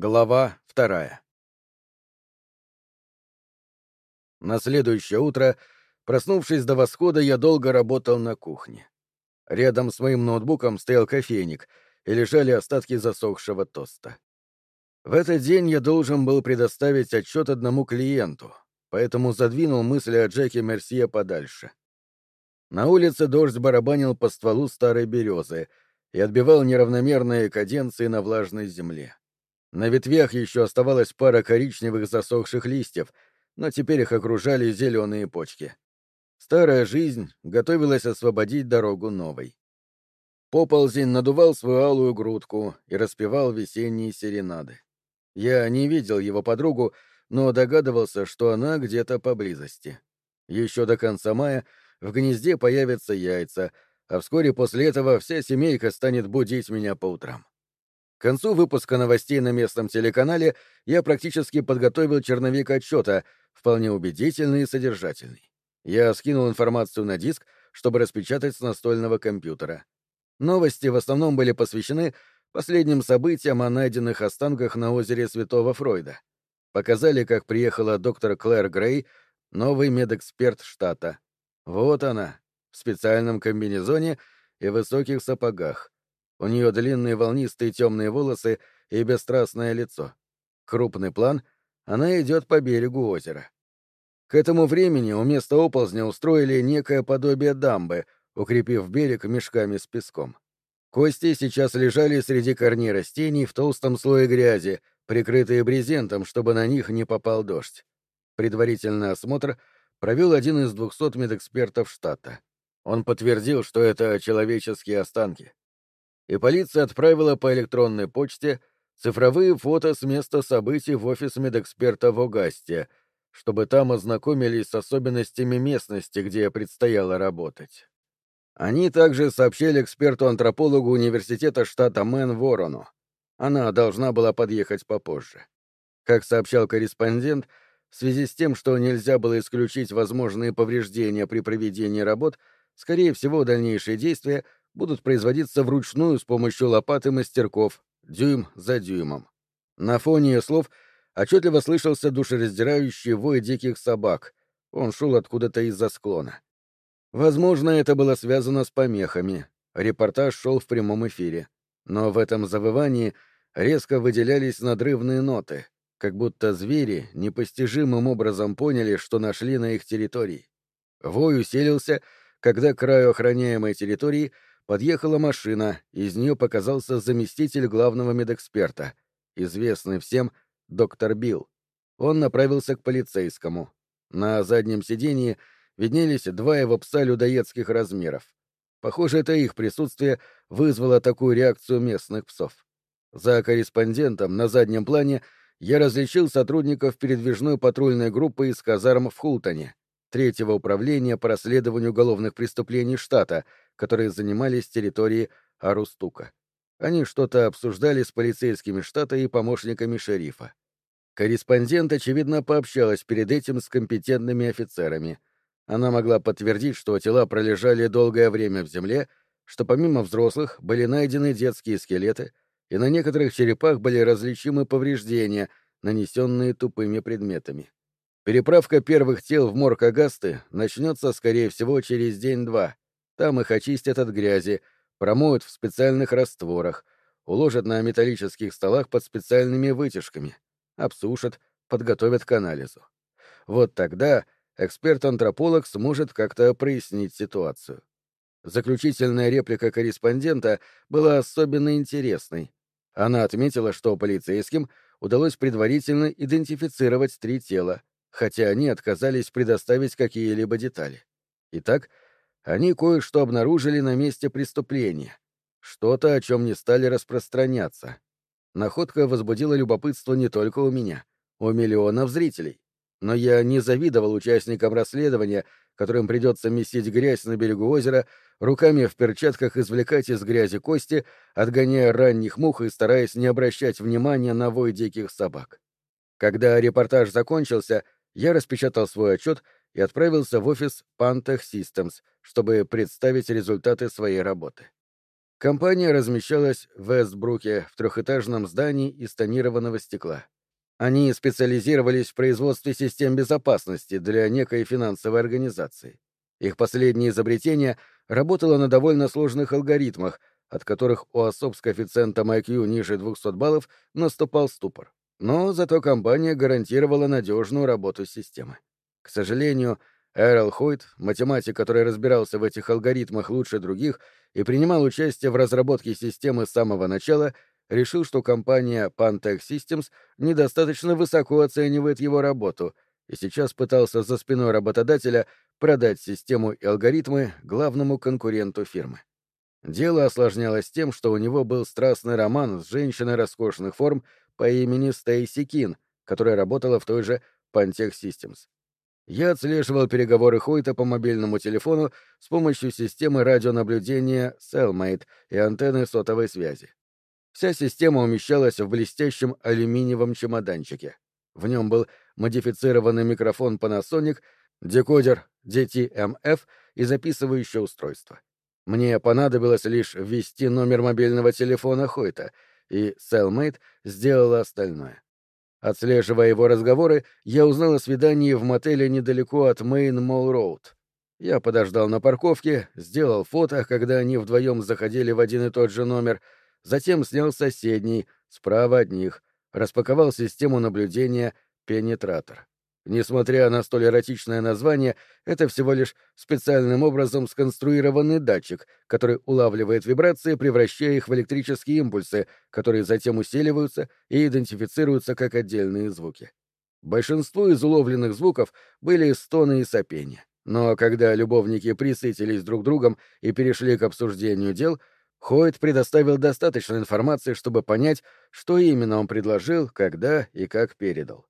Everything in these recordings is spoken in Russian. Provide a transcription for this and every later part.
Глава вторая На следующее утро, проснувшись до восхода, я долго работал на кухне. Рядом с моим ноутбуком стоял кофейник, и лежали остатки засохшего тоста. В этот день я должен был предоставить отчет одному клиенту, поэтому задвинул мысли о Джеке Мерсье подальше. На улице дождь барабанил по стволу старой березы и отбивал неравномерные каденции на влажной земле. На ветвях еще оставалась пара коричневых засохших листьев, но теперь их окружали зеленые почки. Старая жизнь готовилась освободить дорогу новой. Поползень надувал свою алую грудку и распевал весенние серенады. Я не видел его подругу, но догадывался, что она где-то поблизости. Еще до конца мая в гнезде появятся яйца, а вскоре после этого вся семейка станет будить меня по утрам. К концу выпуска новостей на местном телеканале я практически подготовил черновик отчета, вполне убедительный и содержательный. Я скинул информацию на диск, чтобы распечатать с настольного компьютера. Новости в основном были посвящены последним событиям о найденных останках на озере Святого Фройда. Показали, как приехала доктор Клэр Грей, новый медэксперт штата. Вот она, в специальном комбинезоне и высоких сапогах. У нее длинные волнистые темные волосы и бесстрастное лицо. Крупный план — она идет по берегу озера. К этому времени у места оползня устроили некое подобие дамбы, укрепив берег мешками с песком. Кости сейчас лежали среди корней растений в толстом слое грязи, прикрытые брезентом, чтобы на них не попал дождь. Предварительный осмотр провел один из двухсот медэкспертов штата. Он подтвердил, что это человеческие останки и полиция отправила по электронной почте цифровые фото с места событий в офис медэксперта в Огасте, чтобы там ознакомились с особенностями местности, где предстояло работать. Они также сообщили эксперту-антропологу университета штата Мэн Ворону. Она должна была подъехать попозже. Как сообщал корреспондент, в связи с тем, что нельзя было исключить возможные повреждения при проведении работ, скорее всего, дальнейшие действия — будут производиться вручную с помощью лопат и мастерков, дюйм за дюймом. На фоне ее слов отчетливо слышался душераздирающий вой диких собак. Он шел откуда-то из-за склона. Возможно, это было связано с помехами. Репортаж шел в прямом эфире. Но в этом завывании резко выделялись надрывные ноты, как будто звери непостижимым образом поняли, что нашли на их территории. Вой усилился, когда краю охраняемой территории — Подъехала машина, из нее показался заместитель главного медэксперта, известный всем доктор Билл. Он направился к полицейскому. На заднем сидении виднелись два его пса людоедских размеров. Похоже, это их присутствие вызвало такую реакцию местных псов. За корреспондентом на заднем плане я различил сотрудников передвижной патрульной группы из казарм в Хултоне, третьего управления по расследованию уголовных преступлений штата — которые занимались территорией Арустука. Они что-то обсуждали с полицейскими штата и помощниками шерифа. Корреспондент, очевидно, пообщалась перед этим с компетентными офицерами. Она могла подтвердить, что тела пролежали долгое время в земле, что помимо взрослых были найдены детские скелеты, и на некоторых черепах были различимы повреждения, нанесенные тупыми предметами. Переправка первых тел в морг Агасты начнется, скорее всего, через день-два — там их очистят от грязи, промоют в специальных растворах, уложат на металлических столах под специальными вытяжками, обсушат, подготовят к анализу. Вот тогда эксперт-антрополог сможет как-то прояснить ситуацию. Заключительная реплика корреспондента была особенно интересной. Она отметила, что полицейским удалось предварительно идентифицировать три тела, хотя они отказались предоставить какие-либо детали. Итак, они кое-что обнаружили на месте преступления. Что-то, о чем не стали распространяться. Находка возбудила любопытство не только у меня, у миллионов зрителей. Но я не завидовал участникам расследования, которым придется месить грязь на берегу озера, руками в перчатках извлекать из грязи кости, отгоняя ранних мух и стараясь не обращать внимания на вой диких собак. Когда репортаж закончился, я распечатал свой отчет и отправился в офис Pantech Systems, чтобы представить результаты своей работы. Компания размещалась в Вестбруке в трехэтажном здании из тонированного стекла. Они специализировались в производстве систем безопасности для некой финансовой организации. Их последнее изобретение работало на довольно сложных алгоритмах, от которых у особ с коэффициентом IQ ниже 200 баллов наступал ступор. Но зато компания гарантировала надежную работу системы. К сожалению, Эрл Хойт, математик, который разбирался в этих алгоритмах лучше других и принимал участие в разработке системы с самого начала, решил, что компания Pantech Systems недостаточно высоко оценивает его работу и сейчас пытался за спиной работодателя продать систему и алгоритмы главному конкуренту фирмы. Дело осложнялось тем, что у него был страстный роман с женщиной роскошных форм по имени Стейси Кин, которая работала в той же Pantech Systems. Я отслеживал переговоры Хойта по мобильному телефону с помощью системы радионаблюдения Cellmate и антенны сотовой связи. Вся система умещалась в блестящем алюминиевом чемоданчике. В нем был модифицированный микрофон Panasonic, декодер DTMF и записывающее устройство. Мне понадобилось лишь ввести номер мобильного телефона Хойта, и Cellmate сделала остальное. Отслеживая его разговоры, я узнал о свидании в мотеле недалеко от Мейн Молл Роуд. Я подождал на парковке, сделал фото, когда они вдвоем заходили в один и тот же номер, затем снял соседний, справа от них, распаковал систему наблюдения «Пенетратор». Несмотря на столь эротичное название, это всего лишь специальным образом сконструированный датчик, который улавливает вибрации, превращая их в электрические импульсы, которые затем усиливаются и идентифицируются как отдельные звуки. Большинство из уловленных звуков были стоны и сопения. Но когда любовники присытились друг другом и перешли к обсуждению дел, Хойт предоставил достаточно информации, чтобы понять, что именно он предложил, когда и как передал.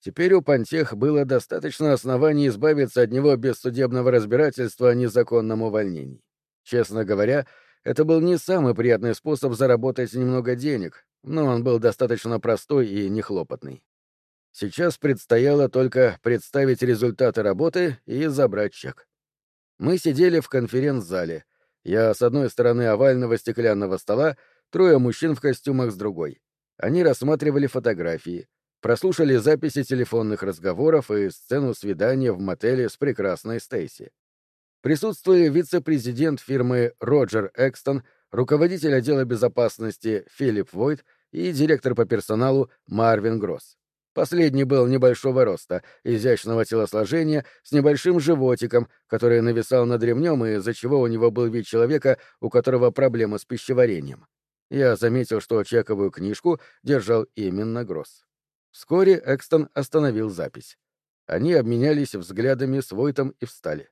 Теперь у Пантех было достаточно оснований избавиться от него без судебного разбирательства о незаконном увольнении. Честно говоря, это был не самый приятный способ заработать немного денег, но он был достаточно простой и нехлопотный. Сейчас предстояло только представить результаты работы и забрать чек. Мы сидели в конференц-зале. Я с одной стороны овального стеклянного стола, трое мужчин в костюмах с другой. Они рассматривали фотографии прослушали записи телефонных разговоров и сцену свидания в мотеле с прекрасной Стейси. Присутствовали вице-президент фирмы Роджер Экстон, руководитель отдела безопасности Филипп Войт и директор по персоналу Марвин Гросс. Последний был небольшого роста, изящного телосложения, с небольшим животиком, который нависал над ремнем, и из-за чего у него был вид человека, у которого проблемы с пищеварением. Я заметил, что чековую книжку держал именно Гросс. Вскоре Экстон остановил запись. Они обменялись взглядами с Войтом и встали.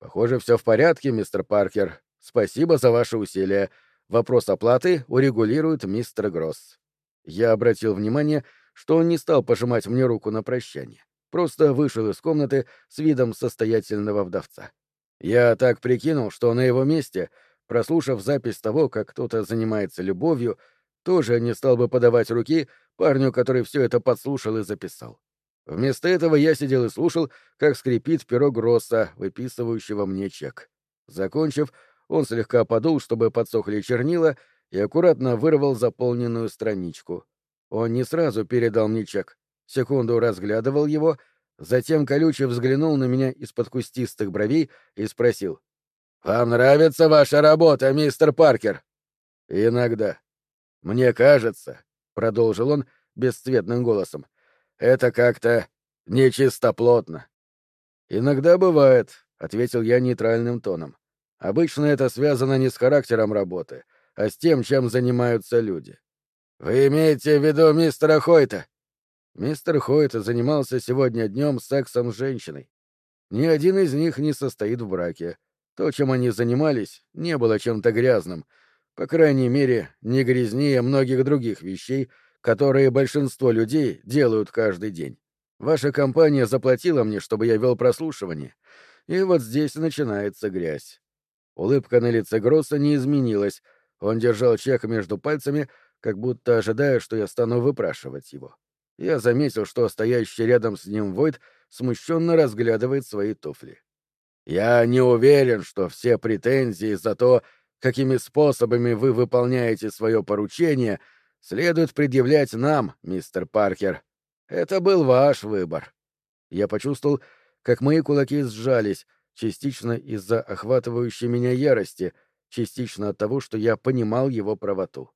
«Похоже, все в порядке, мистер Паркер. Спасибо за ваши усилия. Вопрос оплаты урегулирует мистер Гросс». Я обратил внимание, что он не стал пожимать мне руку на прощание. Просто вышел из комнаты с видом состоятельного вдовца. Я так прикинул, что на его месте, прослушав запись того, как кто-то занимается любовью, тоже не стал бы подавать руки парню, который все это подслушал и записал. Вместо этого я сидел и слушал, как скрипит перо Гросса, выписывающего мне чек. Закончив, он слегка подул, чтобы подсохли чернила, и аккуратно вырвал заполненную страничку. Он не сразу передал мне чек. Секунду разглядывал его, затем колюче взглянул на меня из-под кустистых бровей и спросил. «Вам нравится ваша работа, мистер Паркер?» «Иногда», «Мне кажется», — продолжил он бесцветным голосом, — «это как-то нечистоплотно». «Иногда бывает», — ответил я нейтральным тоном. «Обычно это связано не с характером работы, а с тем, чем занимаются люди». «Вы имеете в виду мистера Хойта?» Мистер Хойт занимался сегодня днем сексом с женщиной. Ни один из них не состоит в браке. То, чем они занимались, не было чем-то грязным — по крайней мере, не грязнее многих других вещей, которые большинство людей делают каждый день. Ваша компания заплатила мне, чтобы я вел прослушивание. И вот здесь начинается грязь. Улыбка на лице Гросса не изменилась. Он держал чек между пальцами, как будто ожидая, что я стану выпрашивать его. Я заметил, что стоящий рядом с ним Войт смущенно разглядывает свои туфли. «Я не уверен, что все претензии за то, какими способами вы выполняете свое поручение, следует предъявлять нам, мистер Паркер. Это был ваш выбор. Я почувствовал, как мои кулаки сжались, частично из-за охватывающей меня ярости, частично от того, что я понимал его правоту.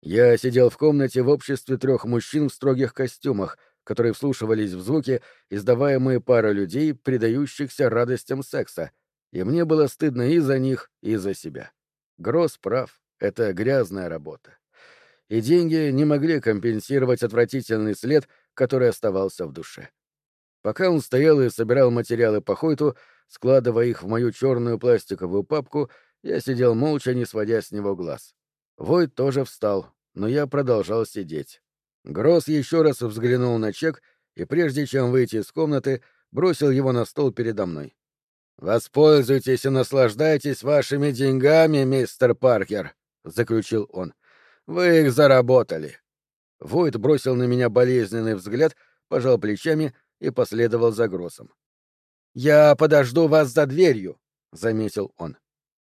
Я сидел в комнате в обществе трех мужчин в строгих костюмах, которые вслушивались в звуки, издаваемые парой людей, предающихся радостям секса, и мне было стыдно и за них, и за себя. Гросс прав, это грязная работа. И деньги не могли компенсировать отвратительный след, который оставался в душе. Пока он стоял и собирал материалы по Хойту, складывая их в мою черную пластиковую папку, я сидел молча, не сводя с него глаз. Войт тоже встал, но я продолжал сидеть. Гросс еще раз взглянул на чек и, прежде чем выйти из комнаты, бросил его на стол передо мной. «Воспользуйтесь и наслаждайтесь вашими деньгами, мистер Паркер», — заключил он. «Вы их заработали». Войт бросил на меня болезненный взгляд, пожал плечами и последовал за Гроссом. «Я подожду вас за дверью», — заметил он.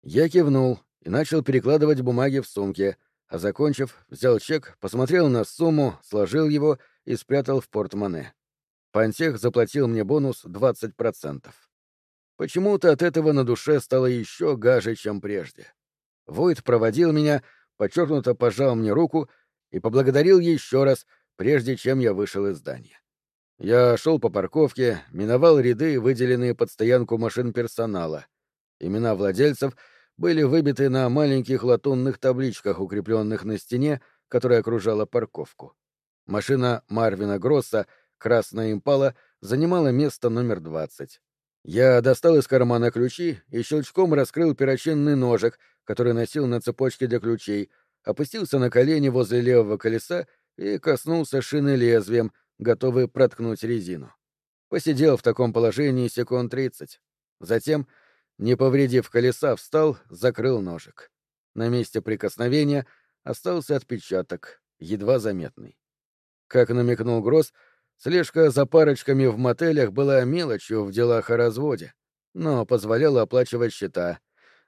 Я кивнул и начал перекладывать бумаги в сумке, а, закончив, взял чек, посмотрел на сумму, сложил его и спрятал в портмоне. Пантех заплатил мне бонус 20%. Почему-то от этого на душе стало еще гаже, чем прежде. Войт проводил меня, подчеркнуто пожал мне руку и поблагодарил еще раз, прежде чем я вышел из здания. Я шел по парковке, миновал ряды, выделенные под стоянку машин персонала. Имена владельцев были выбиты на маленьких латунных табличках, укрепленных на стене, которая окружала парковку. Машина Марвина Гросса, красная импала, занимала место номер двадцать. Я достал из кармана ключи и щелчком раскрыл перочинный ножик, который носил на цепочке для ключей, опустился на колени возле левого колеса и коснулся шины лезвием, готовый проткнуть резину. Посидел в таком положении секунд тридцать. Затем, не повредив колеса, встал, закрыл ножик. На месте прикосновения остался отпечаток, едва заметный. Как намекнул Гросс, Слежка за парочками в мотелях была мелочью в делах о разводе, но позволяла оплачивать счета,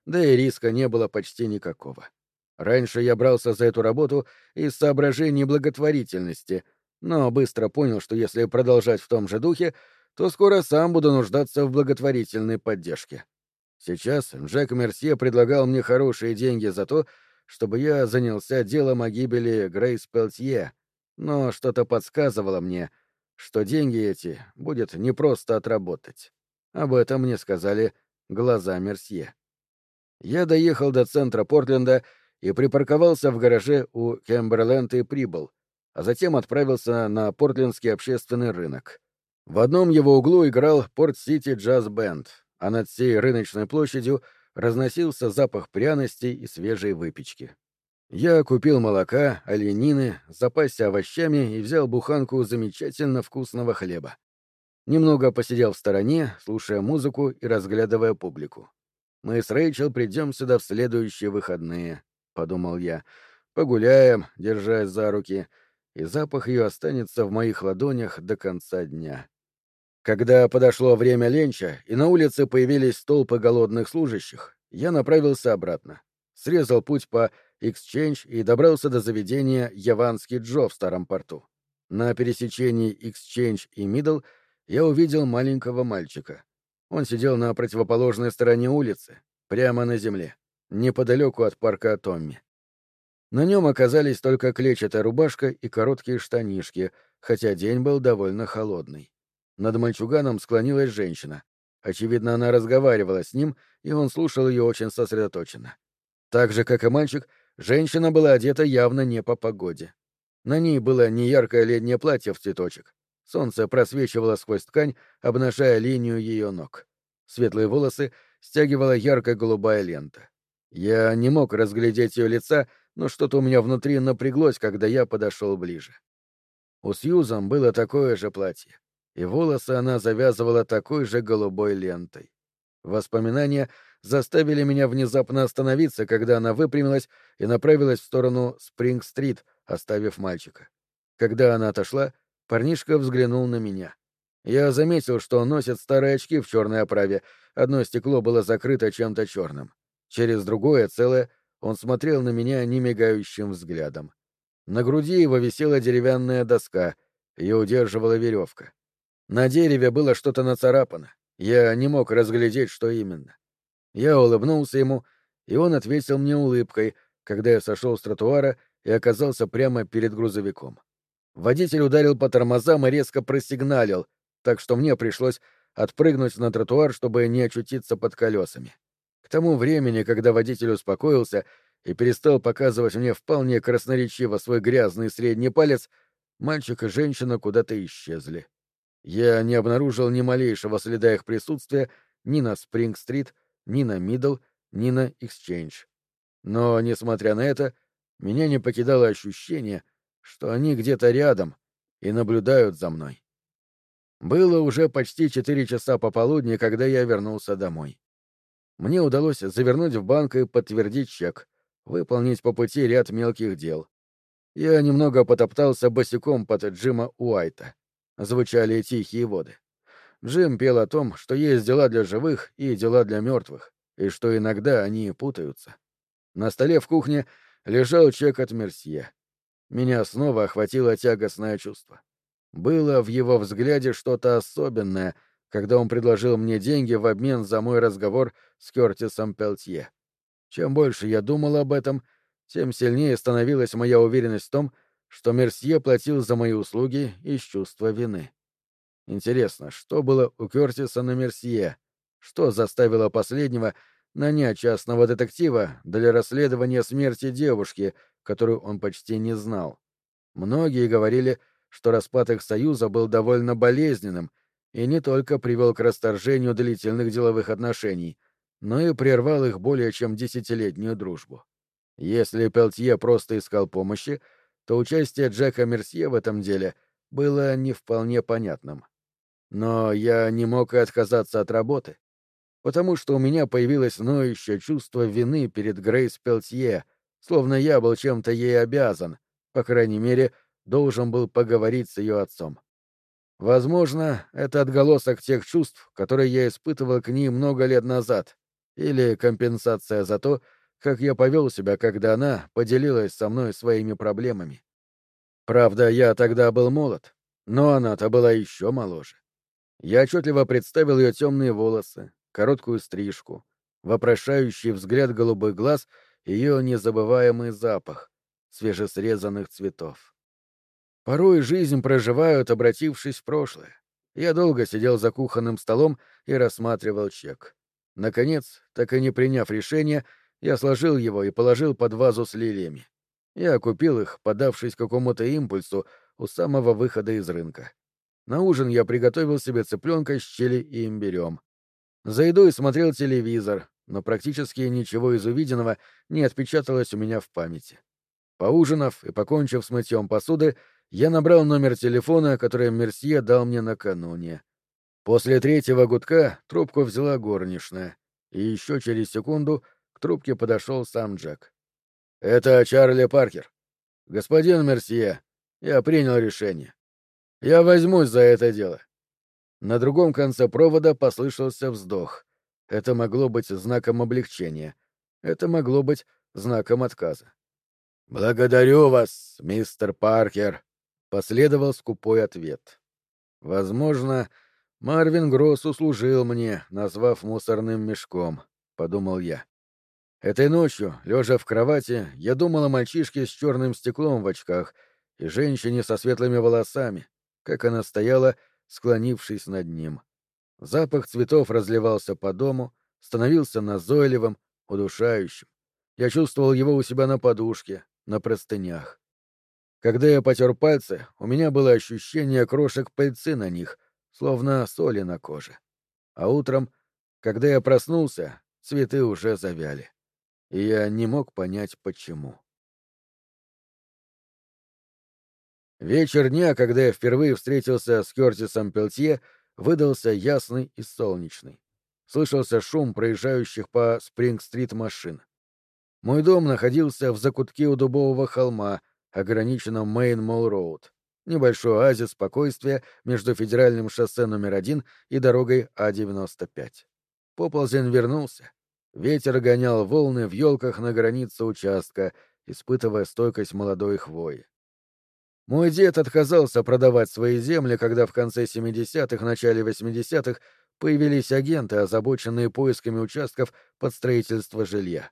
да и риска не было почти никакого. Раньше я брался за эту работу из соображений благотворительности, но быстро понял, что если продолжать в том же духе, то скоро сам буду нуждаться в благотворительной поддержке. Сейчас Джек Мерсье предлагал мне хорошие деньги за то, чтобы я занялся делом о гибели Грейс Пелтье, но что-то подсказывало мне, что деньги эти будет непросто отработать. Об этом мне сказали глаза Мерсье. Я доехал до центра Портленда и припарковался в гараже у Кемберленд и прибыл, а затем отправился на Портлендский общественный рынок. В одном его углу играл Порт-Сити Джаз-бенд, а над всей рыночной площадью разносился запах пряностей и свежей выпечки. Я купил молока, оленины, запасся овощами и взял буханку замечательно вкусного хлеба. Немного посидел в стороне, слушая музыку и разглядывая публику. «Мы с Рэйчел придем сюда в следующие выходные», — подумал я. «Погуляем, держась за руки, и запах ее останется в моих ладонях до конца дня». Когда подошло время ленча, и на улице появились толпы голодных служащих, я направился обратно. Срезал путь по Exchange и добрался до заведения Яванский Джо в Старом порту. На пересечении Exchange и Мидл я увидел маленького мальчика. Он сидел на противоположной стороне улицы, прямо на земле, неподалеку от парка Томми. На нем оказались только клетчатая рубашка и короткие штанишки, хотя день был довольно холодный. Над мальчуганом склонилась женщина. Очевидно, она разговаривала с ним, и он слушал ее очень сосредоточенно. Так же, как и мальчик, Женщина была одета явно не по погоде. На ней было неяркое летнее платье в цветочек. Солнце просвечивало сквозь ткань, обнажая линию ее ног. Светлые волосы стягивала яркая голубая лента. Я не мог разглядеть ее лица, но что-то у меня внутри напряглось, когда я подошел ближе. У Сьюзан было такое же платье, и волосы она завязывала такой же голубой лентой. Воспоминания заставили меня внезапно остановиться, когда она выпрямилась и направилась в сторону Спринг-стрит, оставив мальчика. Когда она отошла, парнишка взглянул на меня. Я заметил, что он носит старые очки в черной оправе, одно стекло было закрыто чем-то черным. Через другое, целое, он смотрел на меня немигающим взглядом. На груди его висела деревянная доска, ее удерживала веревка. На дереве было что-то нацарапано. Я не мог разглядеть, что именно. Я улыбнулся ему, и он ответил мне улыбкой, когда я сошел с тротуара и оказался прямо перед грузовиком. Водитель ударил по тормозам и резко просигналил, так что мне пришлось отпрыгнуть на тротуар, чтобы не очутиться под колесами. К тому времени, когда водитель успокоился и перестал показывать мне вполне красноречиво свой грязный средний палец, мальчик и женщина куда-то исчезли. Я не обнаружил ни малейшего следа их присутствия ни на Спринг-стрит, ни на Мидл, ни на Эксчейндж. Но, несмотря на это, меня не покидало ощущение, что они где-то рядом и наблюдают за мной. Было уже почти четыре часа пополудни, когда я вернулся домой. Мне удалось завернуть в банк и подтвердить чек, выполнить по пути ряд мелких дел. Я немного потоптался босиком под Джима Уайта. Звучали тихие воды. Джим пел о том, что есть дела для живых и дела для мертвых, и что иногда они путаются. На столе в кухне лежал чек от Мерсье. Меня снова охватило тягостное чувство. Было в его взгляде что-то особенное, когда он предложил мне деньги в обмен за мой разговор с Кертисом Пелтье. Чем больше я думал об этом, тем сильнее становилась моя уверенность в том, что Мерсье платил за мои услуги из чувства вины. Интересно, что было у Кертиса на Мерсье? Что заставило последнего нанять частного детектива для расследования смерти девушки, которую он почти не знал? Многие говорили, что распад их союза был довольно болезненным и не только привел к расторжению длительных деловых отношений, но и прервал их более чем десятилетнюю дружбу. Если Пелтье просто искал помощи, то участие Джека Мерсье в этом деле было не вполне понятным. Но я не мог и отказаться от работы, потому что у меня появилось ноющее чувство вины перед Грейс Пелтье, словно я был чем-то ей обязан, по крайней мере, должен был поговорить с ее отцом. Возможно, это отголосок тех чувств, которые я испытывал к ней много лет назад, или компенсация за то, как я повел себя, когда она поделилась со мной своими проблемами. Правда, я тогда был молод, но она-то была еще моложе. Я отчетливо представил ее темные волосы, короткую стрижку, вопрошающий взгляд голубых глаз и ее незабываемый запах свежесрезанных цветов. Порой жизнь проживают, обратившись в прошлое. Я долго сидел за кухонным столом и рассматривал чек. Наконец, так и не приняв решения, я сложил его и положил под вазу с лилиями. Я купил их, подавшись какому-то импульсу у самого выхода из рынка. На ужин я приготовил себе цыпленка с чили и имбирем. За едой смотрел телевизор, но практически ничего из увиденного не отпечаталось у меня в памяти. Поужинав и покончив с мытьем посуды, я набрал номер телефона, который Мерсье дал мне накануне. После третьего гудка трубку взяла горничная, и еще через секунду к трубке подошел сам Джек. «Это Чарли Паркер. Господин Мерсье, я принял решение. Я возьмусь за это дело». На другом конце провода послышался вздох. Это могло быть знаком облегчения. Это могло быть знаком отказа. «Благодарю вас, мистер Паркер», Последовал скупой ответ. Возможно, Марвин Гросс услужил мне, назвав мусорным мешком, подумал я. Этой ночью, лежа в кровати, я думал о мальчишке с черным стеклом в очках и женщине со светлыми волосами, как она стояла, склонившись над ним. Запах цветов разливался по дому, становился назойливым, удушающим. Я чувствовал его у себя на подушке, на простынях. Когда я потер пальцы, у меня было ощущение крошек пыльцы на них, словно соли на коже. А утром, когда я проснулся, цветы уже завяли. И я не мог понять, почему. Вечер дня, когда я впервые встретился с Кертисом Пелтье, выдался ясный и солнечный. Слышался шум проезжающих по Спринг-стрит машин. Мой дом находился в закутке у дубового холма, ограниченном Мейн-Молл-Роуд, небольшой оазис спокойствия между федеральным шоссе номер один и дорогой А-95. Поползен вернулся, Ветер гонял волны в елках на границе участка, испытывая стойкость молодой хвои. Мой дед отказался продавать свои земли, когда в конце 70-х, начале 80-х появились агенты, озабоченные поисками участков под строительство жилья.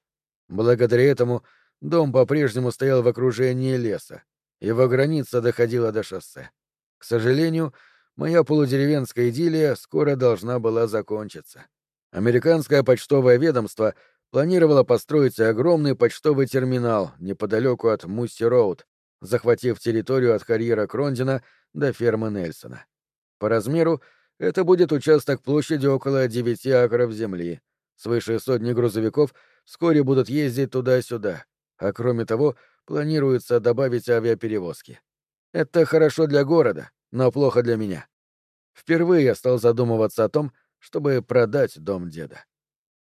Благодаря этому дом по-прежнему стоял в окружении леса. Его граница доходила до шоссе. К сожалению, моя полудеревенская идиллия скоро должна была закончиться. Американское почтовое ведомство планировало построить огромный почтовый терминал неподалеку от Мусси-Роуд, захватив территорию от карьера Крондина до фермы Нельсона. По размеру это будет участок площадью около 9 акров земли. Свыше сотни грузовиков вскоре будут ездить туда-сюда. А кроме того, планируется добавить авиаперевозки. Это хорошо для города, но плохо для меня. Впервые я стал задумываться о том, чтобы продать дом деда.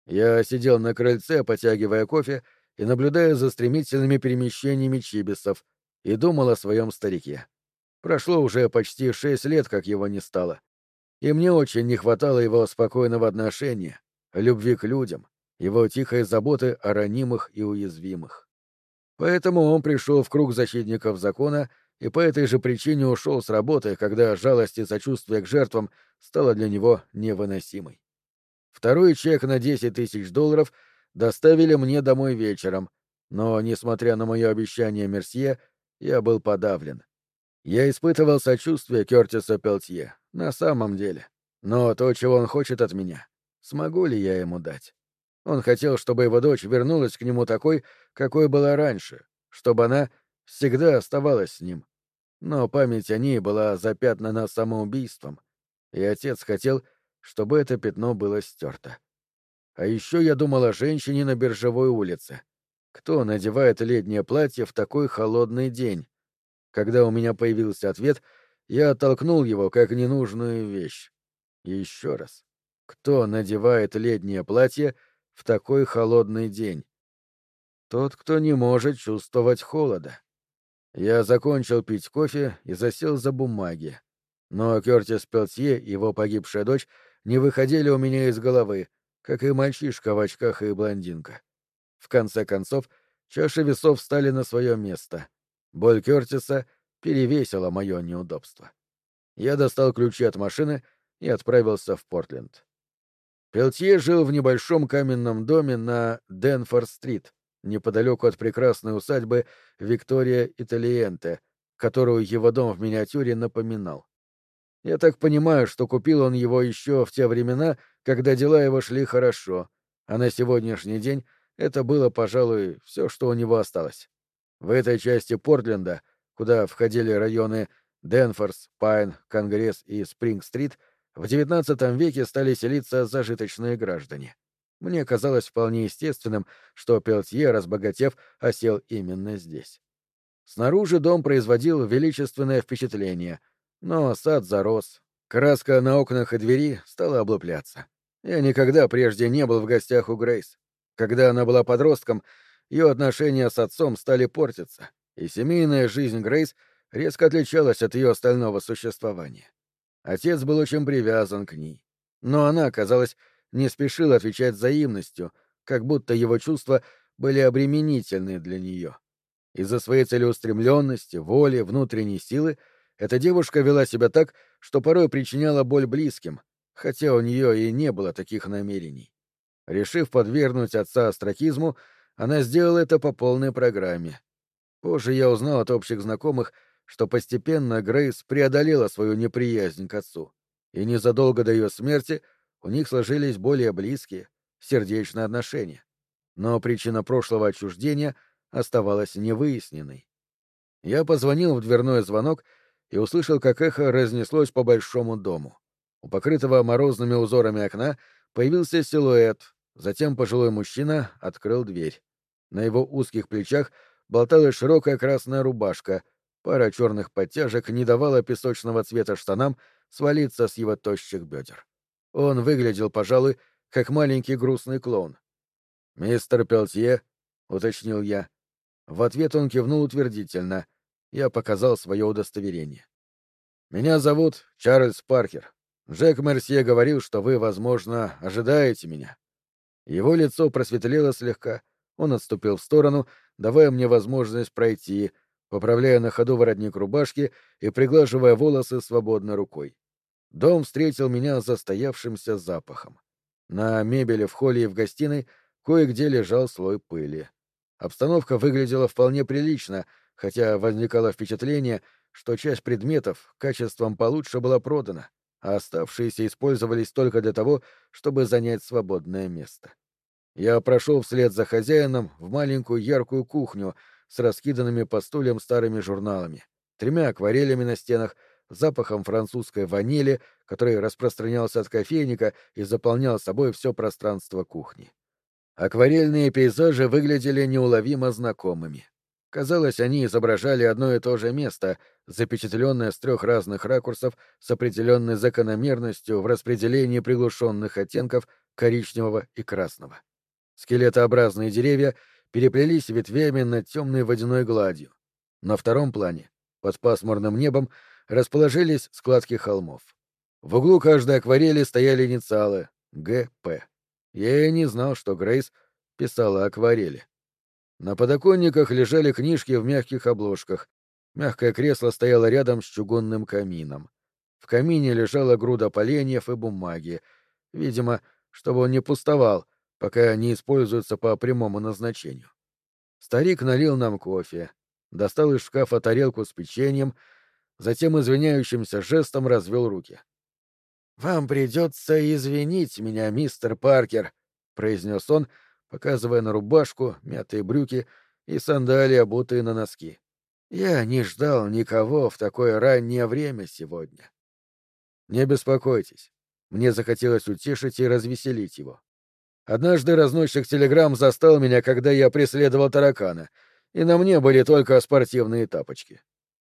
Я сидел на крыльце, потягивая кофе и наблюдая за стремительными перемещениями чибисов, и думал о своем старике. Прошло уже почти шесть лет, как его не стало. И мне очень не хватало его спокойного отношения, любви к людям, его тихой заботы о ранимых и уязвимых. Поэтому он пришел в круг защитников закона и по этой же причине ушел с работы, когда жалость и сочувствие к жертвам стало для него невыносимой. Второй чек на 10 тысяч долларов доставили мне домой вечером, но, несмотря на мое обещание Мерсье, я был подавлен. Я испытывал сочувствие Кертиса Пелтье, на самом деле. Но то, чего он хочет от меня, смогу ли я ему дать? Он хотел, чтобы его дочь вернулась к нему такой, какой была раньше, чтобы она всегда оставалась с ним. Но память о ней была запятнана самоубийством, и отец хотел, чтобы это пятно было стерто. А еще я думал о женщине на биржевой улице. Кто надевает летнее платье в такой холодный день? Когда у меня появился ответ, я оттолкнул его как ненужную вещь. Еще раз. Кто надевает летнее платье в такой холодный день? Тот, кто не может чувствовать холода. Я закончил пить кофе и засел за бумаги. Но Кертис Пелтье и его погибшая дочь не выходили у меня из головы, как и мальчишка в очках и блондинка. В конце концов, чаши весов встали на свое место. Боль Кертиса перевесила мое неудобство. Я достал ключи от машины и отправился в Портленд. Пелтье жил в небольшом каменном доме на Денфор-стрит, неподалеку от прекрасной усадьбы Виктория Италиенте, которую его дом в миниатюре напоминал. Я так понимаю, что купил он его еще в те времена, когда дела его шли хорошо, а на сегодняшний день это было, пожалуй, все, что у него осталось. В этой части Портленда, куда входили районы Денфорс, Пайн, Конгресс и Спринг-стрит, в XIX веке стали селиться зажиточные граждане. Мне казалось вполне естественным, что Пелтье, разбогатев, осел именно здесь. Снаружи дом производил величественное впечатление, но сад зарос, краска на окнах и двери стала облупляться. Я никогда прежде не был в гостях у Грейс. Когда она была подростком, ее отношения с отцом стали портиться, и семейная жизнь Грейс резко отличалась от ее остального существования. Отец был очень привязан к ней. Но она, казалось, не спешила отвечать взаимностью, как будто его чувства были обременительны для нее. Из-за своей целеустремленности, воли, внутренней силы эта девушка вела себя так, что порой причиняла боль близким, хотя у нее и не было таких намерений. Решив подвергнуть отца астракизму, она сделала это по полной программе. Позже я узнал от общих знакомых, что постепенно Грейс преодолела свою неприязнь к отцу, и незадолго до ее смерти у них сложились более близкие, сердечные отношения. Но причина прошлого отчуждения оставалась невыясненной. Я позвонил в дверной звонок и услышал, как эхо разнеслось по большому дому. У покрытого морозными узорами окна появился силуэт, затем пожилой мужчина открыл дверь. На его узких плечах болталась широкая красная рубашка, пара черных подтяжек не давала песочного цвета штанам свалиться с его тощих бедер. Он выглядел, пожалуй, как маленький грустный клоун. «Мистер Пелтье», — уточнил я. В ответ он кивнул утвердительно. Я показал свое удостоверение. «Меня зовут Чарльз Паркер. Джек Мерсье говорил, что вы, возможно, ожидаете меня. Его лицо просветлело слегка, он отступил в сторону, давая мне возможность пройти, поправляя на ходу воротник рубашки и приглаживая волосы свободной рукой. Дом встретил меня застоявшимся запахом. На мебели в холле и в гостиной кое-где лежал слой пыли. Обстановка выглядела вполне прилично, хотя возникало впечатление, что часть предметов качеством получше была продана, а оставшиеся использовались только для того, чтобы занять свободное место. Я прошел вслед за хозяином в маленькую яркую кухню с раскиданными по стульям старыми журналами, тремя акварелями на стенах, запахом французской ванили, который распространялся от кофейника и заполнял собой все пространство кухни. Акварельные пейзажи выглядели неуловимо знакомыми. Казалось, они изображали одно и то же место, запечатленное с трех разных ракурсов с определенной закономерностью в распределении приглушенных оттенков коричневого и красного. Скелетообразные деревья переплелись ветвями над темной водяной гладью. На втором плане, под пасмурным небом, расположились складки холмов. В углу каждой акварели стояли инициалы — Г.П. Я и не знал, что Грейс писала акварели. На подоконниках лежали книжки в мягких обложках. Мягкое кресло стояло рядом с чугунным камином. В камине лежала груда поленьев и бумаги. Видимо, чтобы он не пустовал, пока не используются по прямому назначению. Старик налил нам кофе, достал из шкафа тарелку с печеньем, затем извиняющимся жестом развел руки. «Вам придется извинить меня, мистер Паркер», — произнес он, показывая на рубашку, мятые брюки и сандалии, обутые на носки. «Я не ждал никого в такое раннее время сегодня». «Не беспокойтесь». Мне захотелось утешить и развеселить его. Однажды разносчик телеграмм застал меня, когда я преследовал таракана, и на мне были только спортивные тапочки.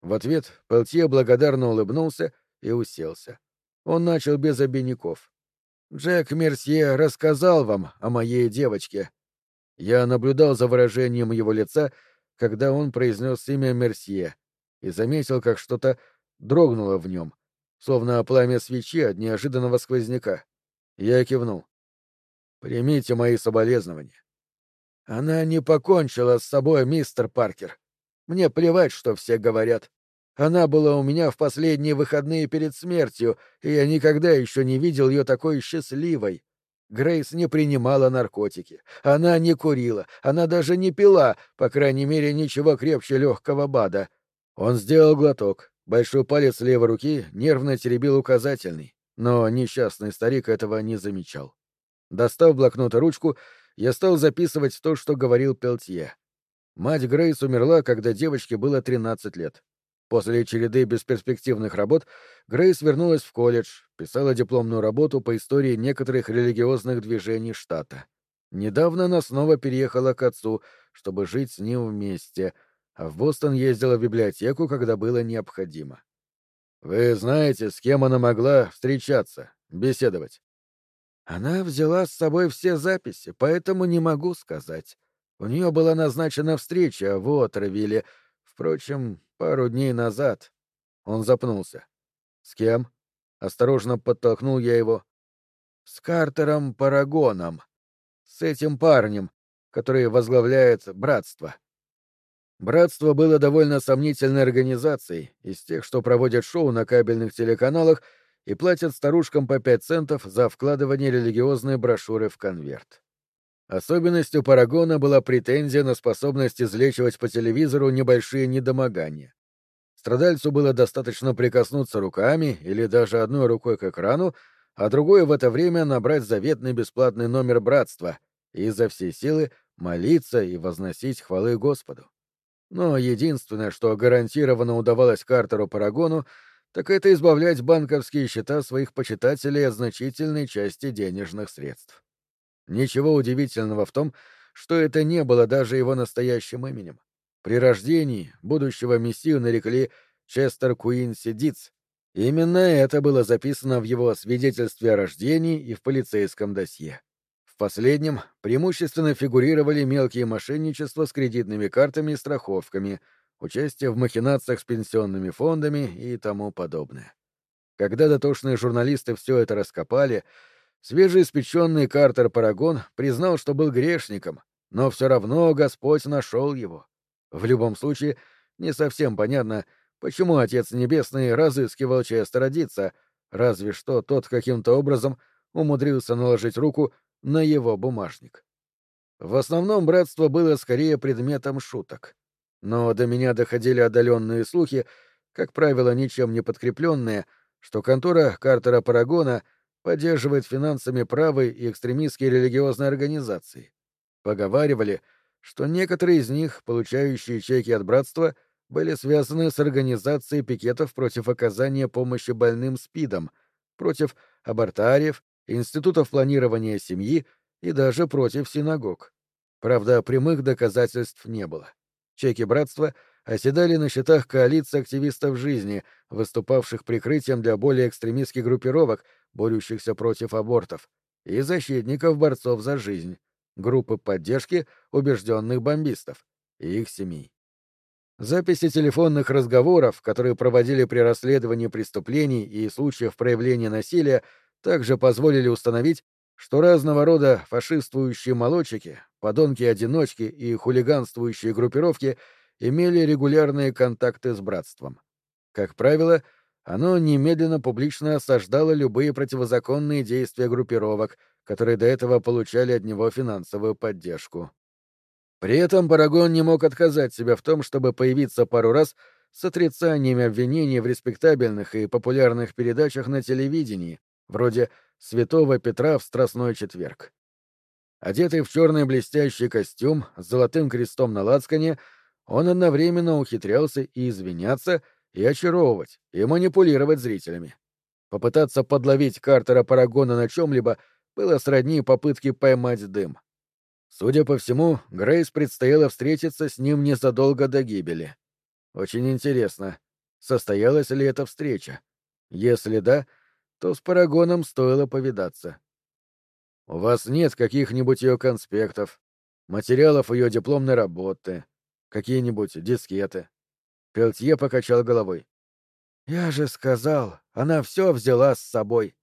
В ответ Пелтье благодарно улыбнулся и уселся. Он начал без обиняков. «Джек Мерсье рассказал вам о моей девочке». Я наблюдал за выражением его лица, когда он произнес имя Мерсье, и заметил, как что-то дрогнуло в нем, словно пламя свечи от неожиданного сквозняка. Я кивнул. Примите мои соболезнования. Она не покончила с собой, мистер Паркер. Мне плевать, что все говорят. Она была у меня в последние выходные перед смертью, и я никогда еще не видел ее такой счастливой. Грейс не принимала наркотики, она не курила, она даже не пила, по крайней мере, ничего крепче легкого бада. Он сделал глоток. Большой палец левой руки нервно теребил указательный, но несчастный старик этого не замечал. Достав блокнот и ручку, я стал записывать то, что говорил Пелтье. Мать Грейс умерла, когда девочке было 13 лет. После череды бесперспективных работ Грейс вернулась в колледж, писала дипломную работу по истории некоторых религиозных движений штата. Недавно она снова переехала к отцу, чтобы жить с ним вместе, а в Бостон ездила в библиотеку, когда было необходимо. «Вы знаете, с кем она могла встречаться, беседовать?» Она взяла с собой все записи, поэтому не могу сказать. У нее была назначена встреча в Отровиле, впрочем, пару дней назад. Он запнулся. С кем? Осторожно подтолкнул я его. С Картером Парагоном. С этим парнем, который возглавляет братство. Братство было довольно сомнительной организацией, из тех, что проводят шоу на кабельных телеканалах и платят старушкам по пять центов за вкладывание религиозной брошюры в конверт. Особенностью Парагона была претензия на способность излечивать по телевизору небольшие недомогания. Страдальцу было достаточно прикоснуться руками или даже одной рукой к экрану, а другой в это время набрать заветный бесплатный номер братства и изо всей силы молиться и возносить хвалы Господу. Но единственное, что гарантированно удавалось Картеру Парагону, так это избавлять банковские счета своих почитателей от значительной части денежных средств. Ничего удивительного в том, что это не было даже его настоящим именем. При рождении будущего мессию нарекли Честер Куинси Диц. Именно это было записано в его свидетельстве о рождении и в полицейском досье. В последнем преимущественно фигурировали мелкие мошенничества с кредитными картами и страховками — участие в махинациях с пенсионными фондами и тому подобное. Когда дотошные журналисты все это раскопали, свежеиспеченный Картер Парагон признал, что был грешником, но все равно Господь нашел его. В любом случае, не совсем понятно, почему Отец Небесный разыскивал Честера Дитса, разве что тот каким-то образом умудрился наложить руку на его бумажник. В основном братство было скорее предметом шуток. Но до меня доходили отдаленные слухи, как правило, ничем не подкрепленные, что контора Картера Парагона поддерживает финансами правые и экстремистские религиозные организации. Поговаривали, что некоторые из них, получающие чеки от братства, были связаны с организацией пикетов против оказания помощи больным СПИДом, против абортариев, институтов планирования семьи и даже против синагог. Правда, прямых доказательств не было. Чеки братства оседали на счетах коалиции активистов жизни, выступавших прикрытием для более экстремистских группировок, борющихся против абортов, и защитников борцов за жизнь, группы поддержки убежденных бомбистов и их семей. Записи телефонных разговоров, которые проводили при расследовании преступлений и случаев проявления насилия, также позволили установить, что разного рода фашистующие молодчики, подонки-одиночки и хулиганствующие группировки имели регулярные контакты с братством. Как правило, оно немедленно публично осаждало любые противозаконные действия группировок, которые до этого получали от него финансовую поддержку. При этом Парагон не мог отказать себя в том, чтобы появиться пару раз с отрицаниями обвинений в респектабельных и популярных передачах на телевидении, вроде «Святого Петра в Страстной четверг». Одетый в черный блестящий костюм с золотым крестом на лацкане, он одновременно ухитрялся и извиняться, и очаровывать, и манипулировать зрителями. Попытаться подловить Картера Парагона на чем-либо было сродни попытке поймать дым. Судя по всему, Грейс предстояло встретиться с ним незадолго до гибели. Очень интересно, состоялась ли эта встреча? Если да, то с Парагоном стоило повидаться. У вас нет каких-нибудь ее конспектов, материалов ее дипломной работы, какие-нибудь дискеты. Пелтье покачал головой. Я же сказал, она все взяла с собой.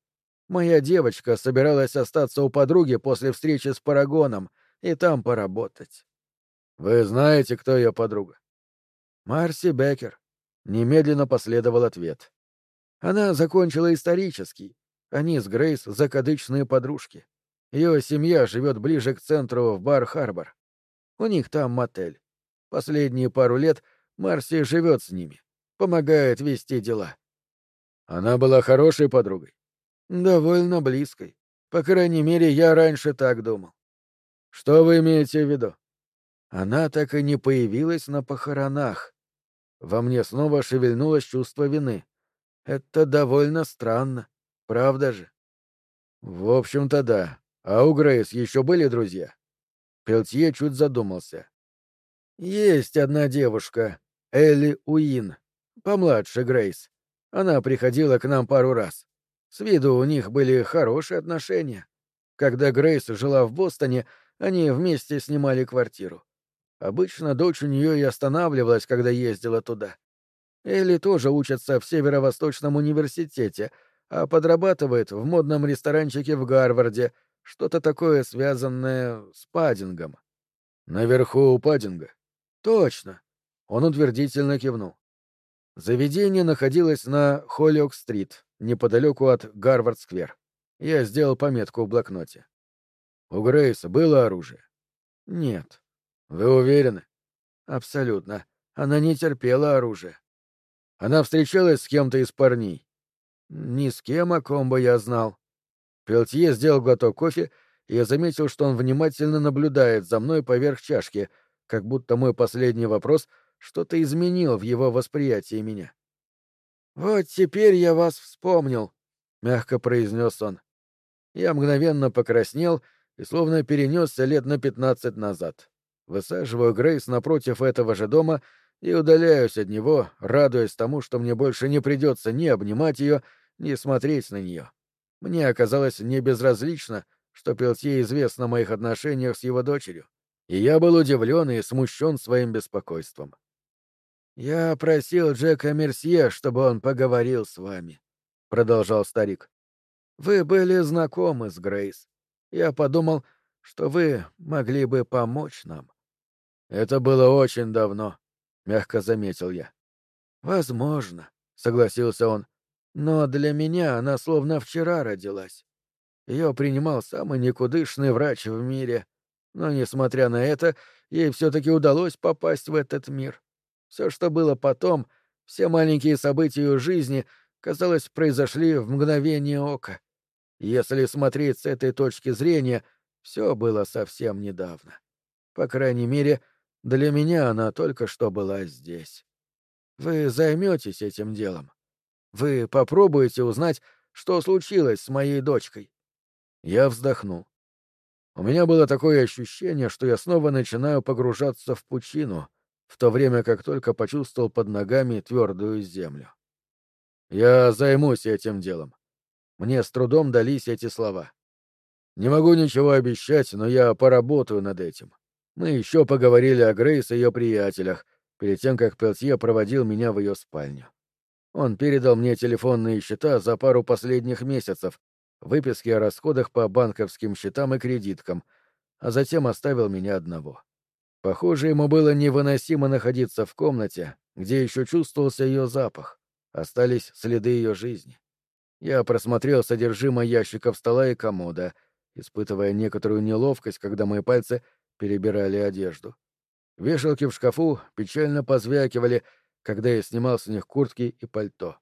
Моя девочка собиралась остаться у подруги после встречи с Парагоном и там поработать. Вы знаете, кто ее подруга? Марси Беккер. Немедленно последовал ответ. Она закончила исторический. Они с Грейс закадычные подружки. Ее семья живет ближе к центру в Бар-Харбор. У них там мотель. Последние пару лет Марси живет с ними, помогает вести дела. Она была хорошей подругой? Довольно близкой. По крайней мере, я раньше так думал. Что вы имеете в виду? Она так и не появилась на похоронах. Во мне снова шевельнулось чувство вины. Это довольно странно, правда же? В общем-то, да. А у Грейс еще были друзья? Пелтье чуть задумался. Есть одна девушка, Элли Уин, помладше Грейс. Она приходила к нам пару раз. С виду у них были хорошие отношения. Когда Грейс жила в Бостоне, они вместе снимали квартиру. Обычно дочь у нее и останавливалась, когда ездила туда. Элли тоже учится в Северо-Восточном университете, а подрабатывает в модном ресторанчике в Гарварде, что-то такое связанное с паддингом. Наверху у паддинга. Точно. Он утвердительно кивнул. Заведение находилось на Холлиок-стрит, неподалеку от Гарвард-сквер. Я сделал пометку в блокноте. У Грейса было оружие? Нет. Вы уверены? Абсолютно. Она не терпела оружия. Она встречалась с кем-то из парней? Ни с кем, о ком бы я знал. Пелтье сделал глоток кофе, и я заметил, что он внимательно наблюдает за мной поверх чашки, как будто мой последний вопрос что-то изменил в его восприятии меня. «Вот теперь я вас вспомнил», — мягко произнес он. Я мгновенно покраснел и словно перенесся лет на пятнадцать назад. Высаживаю Грейс напротив этого же дома и удаляюсь от него, радуясь тому, что мне больше не придется ни обнимать ее, ни смотреть на нее. Мне оказалось не безразлично, что Пелтье известно о моих отношениях с его дочерью, и я был удивлен и смущен своим беспокойством. «Я просил Джека Мерсье, чтобы он поговорил с вами», — продолжал старик. Вы были знакомы с Грейс. Я подумал, что вы могли бы помочь нам. Это было очень давно, мягко заметил я. Возможно, согласился он. Но для меня она словно вчера родилась. Ее принимал самый никудышный врач в мире. Но, несмотря на это, ей все-таки удалось попасть в этот мир. Все, что было потом, все маленькие события ее жизни, казалось, произошли в мгновение ока. Если смотреть с этой точки зрения, все было совсем недавно. По крайней мере, для меня она только что была здесь. Вы займетесь этим делом. Вы попробуете узнать, что случилось с моей дочкой. Я вздохнул. У меня было такое ощущение, что я снова начинаю погружаться в пучину, в то время как только почувствовал под ногами твердую землю. Я займусь этим делом. Мне с трудом дались эти слова. Не могу ничего обещать, но я поработаю над этим. Мы еще поговорили о Грейс и ее приятелях, перед тем, как Пелтье проводил меня в ее спальню. Он передал мне телефонные счета за пару последних месяцев, выписки о расходах по банковским счетам и кредиткам, а затем оставил меня одного. Похоже, ему было невыносимо находиться в комнате, где еще чувствовался ее запах, остались следы ее жизни. Я просмотрел содержимое ящиков стола и комода, испытывая некоторую неловкость, когда мои пальцы перебирали одежду. Вешалки в шкафу печально позвякивали, когда я снимал с них куртки и пальто.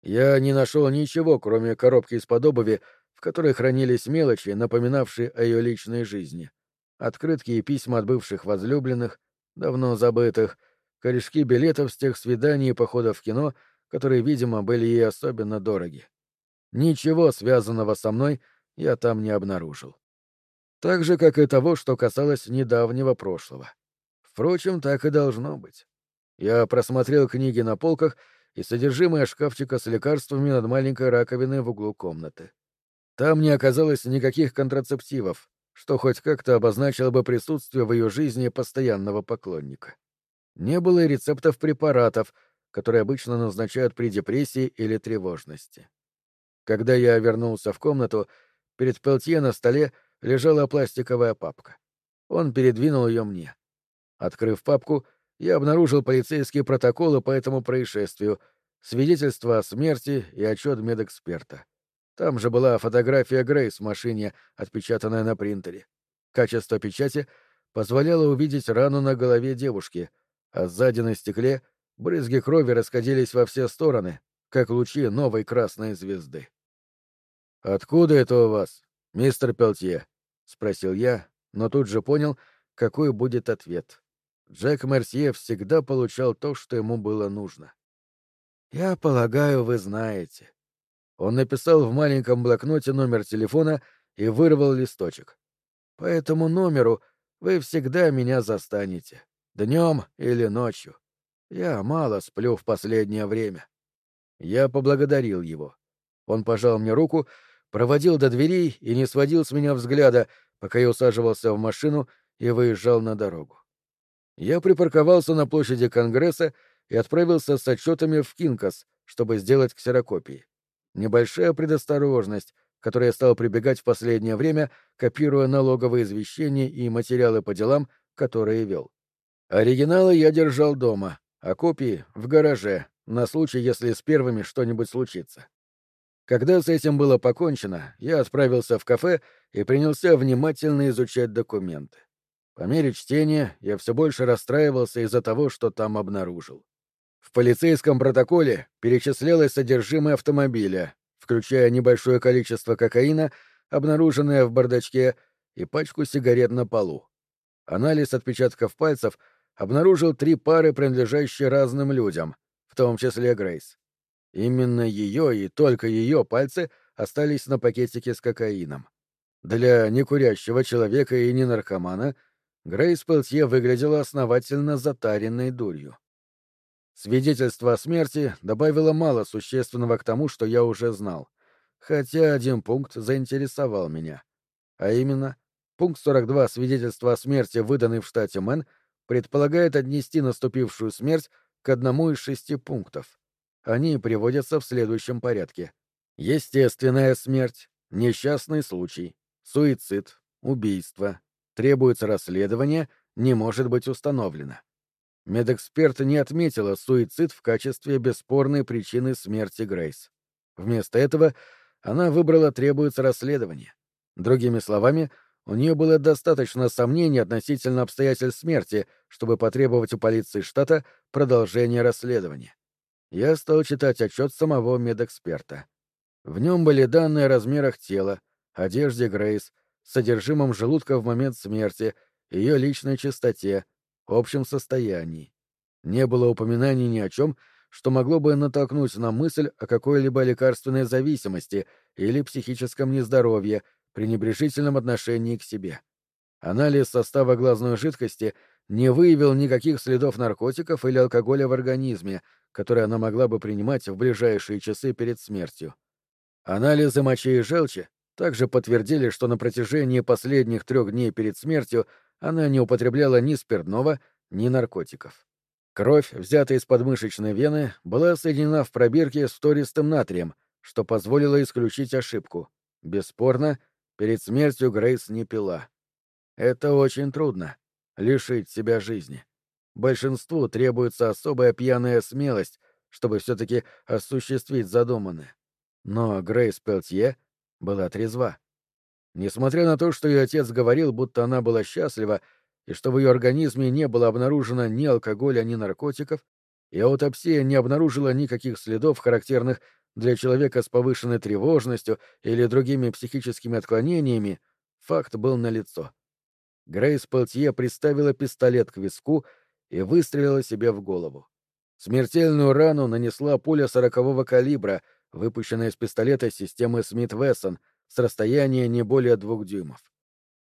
Я не нашел ничего, кроме коробки из-под обуви, в которой хранились мелочи, напоминавшие о ее личной жизни. Открытки и письма от бывших возлюбленных, давно забытых, корешки билетов с тех свиданий и походов в кино, которые, видимо, были ей особенно дороги. Ничего связанного со мной я там не обнаружил. Так же, как и того, что касалось недавнего прошлого. Впрочем, так и должно быть. Я просмотрел книги на полках и содержимое шкафчика с лекарствами над маленькой раковиной в углу комнаты. Там не оказалось никаких контрацептивов, что хоть как-то обозначило бы присутствие в ее жизни постоянного поклонника. Не было и рецептов препаратов, которые обычно назначают при депрессии или тревожности. Когда я вернулся в комнату, перед Пелтье на столе лежала пластиковая папка. Он передвинул ее мне. Открыв папку, я обнаружил полицейские протоколы по этому происшествию, свидетельство о смерти и отчет медэксперта. Там же была фотография Грейс в машине, отпечатанная на принтере. Качество печати позволяло увидеть рану на голове девушки, а сзади на стекле брызги крови расходились во все стороны, как лучи новой красной звезды. «Откуда это у вас, мистер Пелтье?» — спросил я, но тут же понял, какой будет ответ. Джек Мерсье всегда получал то, что ему было нужно. «Я полагаю, вы знаете». Он написал в маленьком блокноте номер телефона и вырвал листочек. «По этому номеру вы всегда меня застанете. Днем или ночью. Я мало сплю в последнее время». Я поблагодарил его. Он пожал мне руку, проводил до дверей и не сводил с меня взгляда, пока я усаживался в машину и выезжал на дорогу. Я припарковался на площади Конгресса и отправился с отчетами в Кинкас, чтобы сделать ксерокопии. Небольшая предосторожность, которой я стал прибегать в последнее время, копируя налоговые извещения и материалы по делам, которые вел. Оригиналы я держал дома, а копии — в гараже, на случай, если с первыми что-нибудь случится. Когда с этим было покончено, я отправился в кафе и принялся внимательно изучать документы. По мере чтения я все больше расстраивался из-за того, что там обнаружил. В полицейском протоколе перечислялось содержимое автомобиля, включая небольшое количество кокаина, обнаруженное в бардачке, и пачку сигарет на полу. Анализ отпечатков пальцев обнаружил три пары, принадлежащие разным людям, в том числе Грейс. Именно ее и только ее пальцы остались на пакетике с кокаином. Для некурящего человека и не наркомана — Грейс Пелтье выглядела основательно затаренной дурью. Свидетельство о смерти добавило мало существенного к тому, что я уже знал, хотя один пункт заинтересовал меня. А именно, пункт 42 свидетельства о смерти, выданный в штате Мэн, предполагает отнести наступившую смерть к одному из шести пунктов. Они приводятся в следующем порядке. Естественная смерть, несчастный случай, суицид, убийство, требуется расследование, не может быть установлено. Медэксперт не отметила суицид в качестве бесспорной причины смерти Грейс. Вместо этого она выбрала требуется расследование. Другими словами, у нее было достаточно сомнений относительно обстоятельств смерти, чтобы потребовать у полиции штата продолжения расследования. Я стал читать отчет самого медэксперта. В нем были данные о размерах тела, одежде Грейс, содержимом желудка в момент смерти, ее личной чистоте, общем состоянии. Не было упоминаний ни о чем, что могло бы натолкнуть на мысль о какой-либо лекарственной зависимости или психическом нездоровье, пренебрежительном отношении к себе. Анализ состава глазной жидкости не выявил никаких следов наркотиков или алкоголя в организме, которые она могла бы принимать в ближайшие часы перед смертью. Анализы мочи и желчи также подтвердили, что на протяжении последних трех дней перед смертью она не употребляла ни спиртного, ни наркотиков. Кровь, взятая из подмышечной вены, была соединена в пробирке с фтористым натрием, что позволило исключить ошибку. Бесспорно, перед смертью Грейс не пила. Это очень трудно — лишить себя жизни. Большинству требуется особая пьяная смелость, чтобы все-таки осуществить задуманное. Но Грейс Пелтье была трезва. Несмотря на то, что ее отец говорил, будто она была счастлива, и что в ее организме не было обнаружено ни алкоголя, ни наркотиков, и аутопсия не обнаружила никаких следов, характерных для человека с повышенной тревожностью или другими психическими отклонениями, факт был налицо. Грейс Пелтье приставила пистолет к виску и выстрелила себе в голову. Смертельную рану нанесла пуля сорокового калибра — выпущенная из пистолета системы Смит-Вессон с расстояния не более двух дюймов.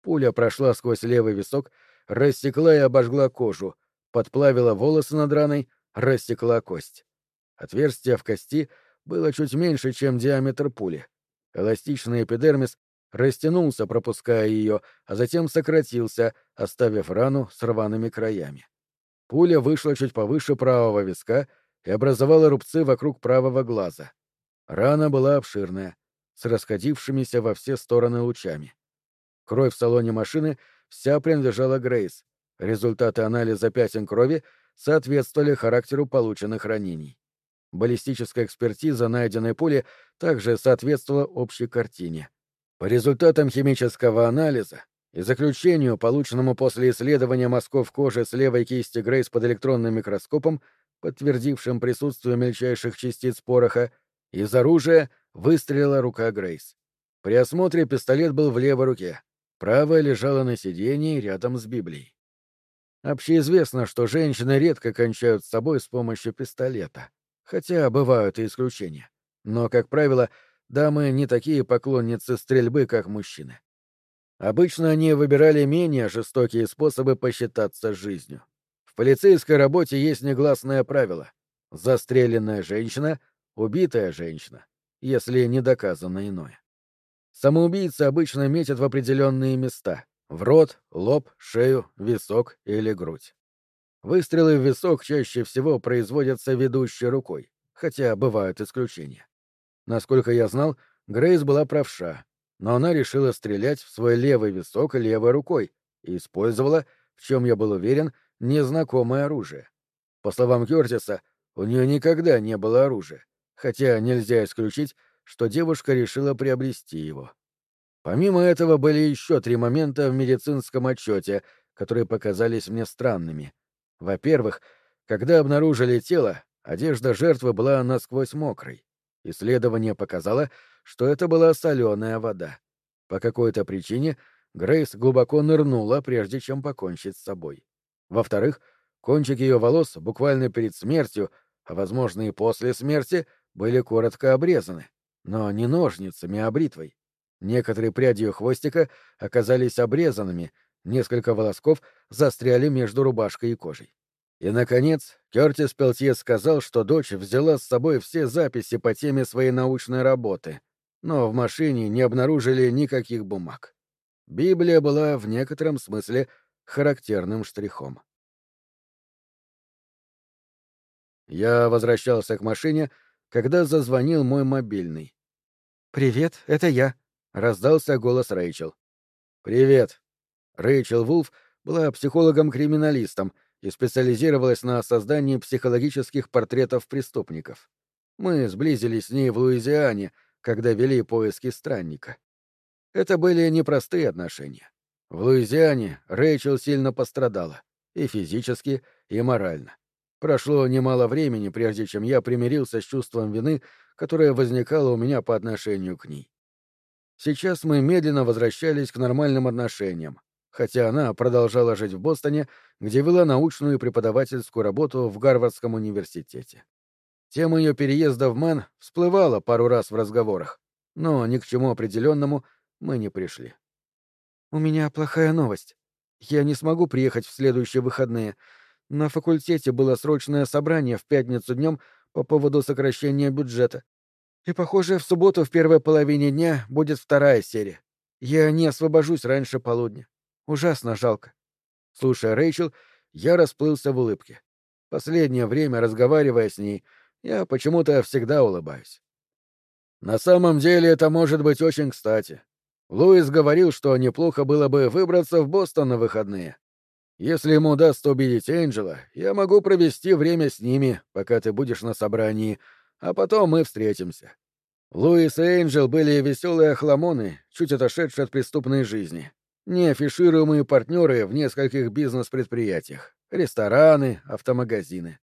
Пуля прошла сквозь левый висок, рассекла и обожгла кожу, подплавила волосы над раной, рассекла кость. Отверстие в кости было чуть меньше, чем диаметр пули. Эластичный эпидермис растянулся, пропуская ее, а затем сократился, оставив рану с рваными краями. Пуля вышла чуть повыше правого виска и образовала рубцы вокруг правого глаза. Рана была обширная, с расходившимися во все стороны лучами. Кровь в салоне машины вся принадлежала Грейс. Результаты анализа пятен крови соответствовали характеру полученных ранений. Баллистическая экспертиза найденной пули также соответствовала общей картине. По результатам химического анализа и заключению, полученному после исследования мазков кожи с левой кисти Грейс под электронным микроскопом, подтвердившим присутствие мельчайших частиц пороха, из оружия выстрелила рука Грейс. При осмотре пистолет был в левой руке, правая лежала на сиденье рядом с Библией. Общеизвестно, что женщины редко кончают с собой с помощью пистолета, хотя бывают и исключения. Но, как правило, дамы не такие поклонницы стрельбы, как мужчины. Обычно они выбирали менее жестокие способы посчитаться жизнью. В полицейской работе есть негласное правило. Застреленная женщина — убитая женщина, если не доказано иное. Самоубийцы обычно метят в определенные места — в рот, лоб, шею, висок или грудь. Выстрелы в висок чаще всего производятся ведущей рукой, хотя бывают исключения. Насколько я знал, Грейс была правша, но она решила стрелять в свой левый висок левой рукой и использовала, в чем я был уверен, незнакомое оружие. По словам Кертиса, у нее никогда не было оружия, хотя нельзя исключить, что девушка решила приобрести его. Помимо этого были еще три момента в медицинском отчете, которые показались мне странными. Во-первых, когда обнаружили тело, одежда жертвы была насквозь мокрой. Исследование показало, что это была соленая вода. По какой-то причине Грейс глубоко нырнула, прежде чем покончить с собой. Во-вторых, кончик ее волос буквально перед смертью, а возможно и после смерти, были коротко обрезаны, но не ножницами, а бритвой. Некоторые пряди ее хвостика оказались обрезанными, несколько волосков застряли между рубашкой и кожей. И, наконец, Кертис Пелтье сказал, что дочь взяла с собой все записи по теме своей научной работы, но в машине не обнаружили никаких бумаг. Библия была в некотором смысле характерным штрихом. Я возвращался к машине, когда зазвонил мой мобильный. «Привет, это я», — раздался голос Рэйчел. «Привет». Рэйчел Вулф была психологом-криминалистом и специализировалась на создании психологических портретов преступников. Мы сблизились с ней в Луизиане, когда вели поиски странника. Это были непростые отношения. В Луизиане Рэйчел сильно пострадала, и физически, и морально. Прошло немало времени, прежде чем я примирился с чувством вины, которое возникало у меня по отношению к ней. Сейчас мы медленно возвращались к нормальным отношениям, хотя она продолжала жить в Бостоне, где вела научную и преподавательскую работу в Гарвардском университете. Тема ее переезда в Мэн всплывала пару раз в разговорах, но ни к чему определенному мы не пришли. «У меня плохая новость. Я не смогу приехать в следующие выходные. На факультете было срочное собрание в пятницу днем по поводу сокращения бюджета. И, похоже, в субботу в первой половине дня будет вторая серия. Я не освобожусь раньше полудня. Ужасно жалко. Слушая Рэйчел, я расплылся в улыбке. Последнее время, разговаривая с ней, я почему-то всегда улыбаюсь. На самом деле это может быть очень кстати. Луис говорил, что неплохо было бы выбраться в Бостон на выходные. Если ему удастся убедить Энджела, я могу провести время с ними, пока ты будешь на собрании, а потом мы встретимся. Луис и Энджел были веселые охламоны, чуть отошедшие от преступной жизни. Неафишируемые партнеры в нескольких бизнес-предприятиях, рестораны, автомагазины.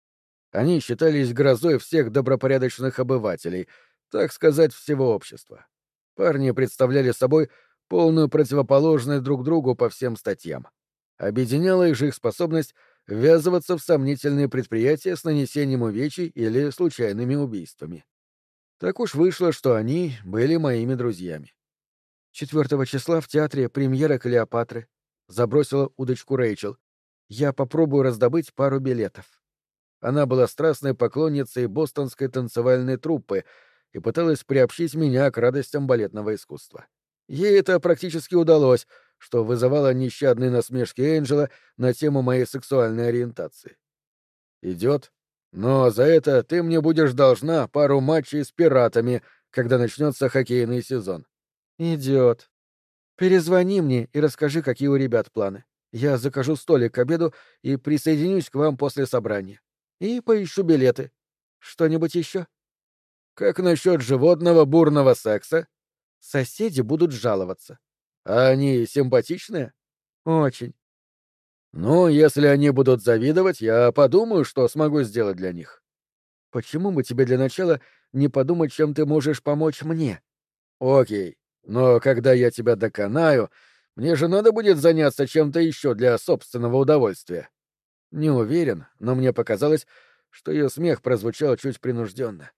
Они считались грозой всех добропорядочных обывателей, так сказать, всего общества. Парни представляли собой полную противоположность друг другу по всем статьям. Объединяла их же их способность ввязываться в сомнительные предприятия с нанесением увечий или случайными убийствами. Так уж вышло, что они были моими друзьями. Четвертого числа в театре премьера Клеопатры. Забросила удочку Рэйчел. Я попробую раздобыть пару билетов. Она была страстной поклонницей бостонской танцевальной труппы и пыталась приобщить меня к радостям балетного искусства. Ей это практически удалось, что вызывало нещадные насмешки Энджела на тему моей сексуальной ориентации. «Идет. Но за это ты мне будешь должна пару матчей с пиратами, когда начнется хоккейный сезон». «Идет. Перезвони мне и расскажи, какие у ребят планы. Я закажу столик к обеду и присоединюсь к вам после собрания. И поищу билеты. Что-нибудь еще? Как насчет животного бурного секса? Соседи будут жаловаться. А они симпатичные? Очень. Ну, если они будут завидовать, я подумаю, что смогу сделать для них. Почему бы тебе для начала не подумать, чем ты можешь помочь мне? Окей. Но когда я тебя доконаю, мне же надо будет заняться чем-то еще для собственного удовольствия. Не уверен, но мне показалось, что ее смех прозвучал чуть принужденно.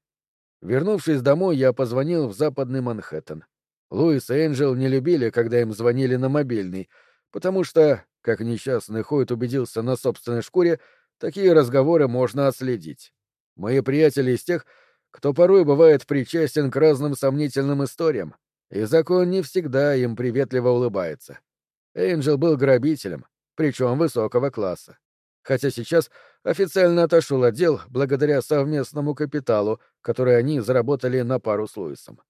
Вернувшись домой, я позвонил в западный Манхэттен. Луис и Энджел не любили, когда им звонили на мобильный, потому что, как несчастный Хойт убедился на собственной шкуре, такие разговоры можно отследить. Мои приятели из тех, кто порой бывает причастен к разным сомнительным историям, и закон не всегда им приветливо улыбается. Энджел был грабителем, причем высокого класса. Хотя сейчас официально отошел от дел благодаря совместному капиталу, который они заработали на пару с Луисом.